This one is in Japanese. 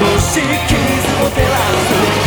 もし傷を照らす